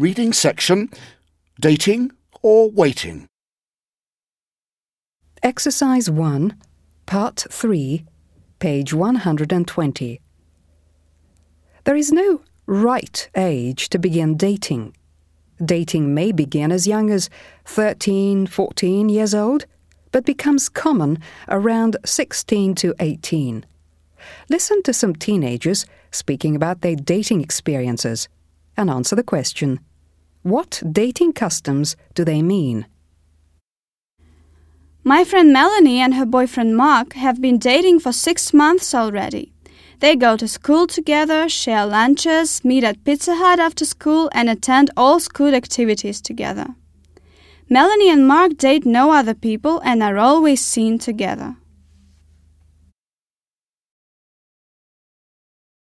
Reading section Dating or Waiting? Exercise 1, Part 3, page 120. There is no right age to begin dating. Dating may begin as young as 13, 14 years old, but becomes common around 16 to 18. Listen to some teenagers speaking about their dating experiences and answer the question What dating customs do they mean? My friend Melanie and her boyfriend Mark have been dating for six months already. They go to school together, share lunches, meet at Pizza Hut after school, and attend all school activities together. Melanie and Mark date no other people and are always seen together.